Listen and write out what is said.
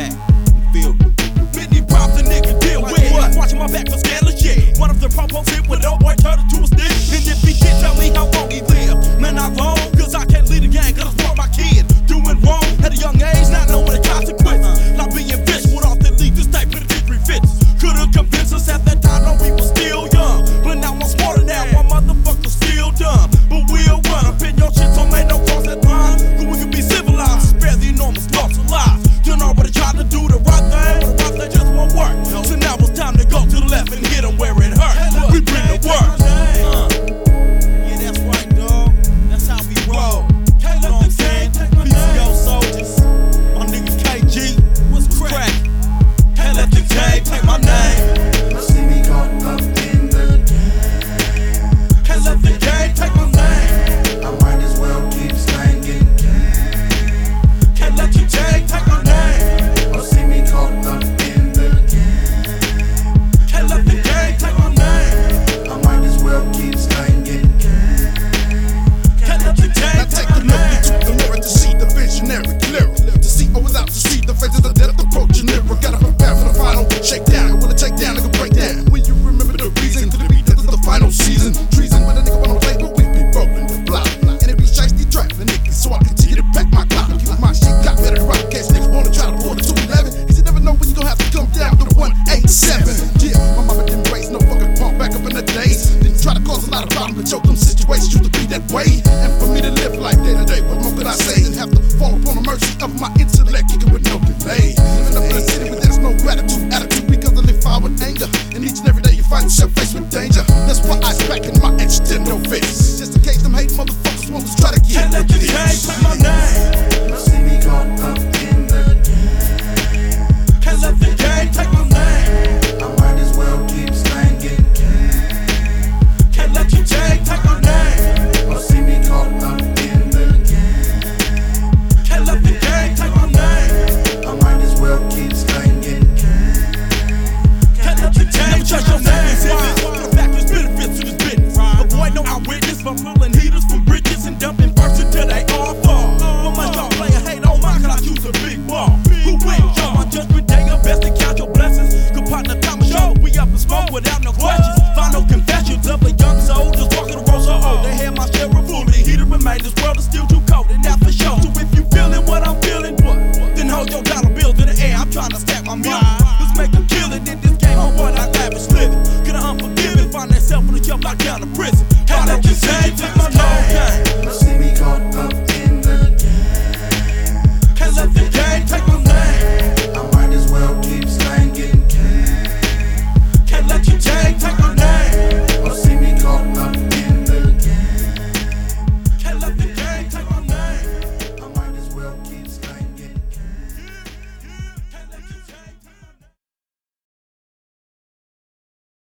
back and feel good. Whitney a nigga deal with. Watching my back for scandalous shit. One of the pom-poms hit with no boy not a problem with your them situations you to be that way. And for me to live like that today, what more could I say? Than have to fall upon the mercy of my intellect, kicking with no delay. Living up in a city where there's no gratitude, attitude, because I live fire with anger. And each and every day you find yourself faced with danger. That's why I back in my extendo fit. man, this world is still too cold and that's for sure. So if you feeling what I'm feeling, what? Then hold your dollar bills in the air. I'm trying to stack my meal. Let's make a killing in this game on what I lavish living. Get an unforgiving, find that self on the jump, locked down to prison.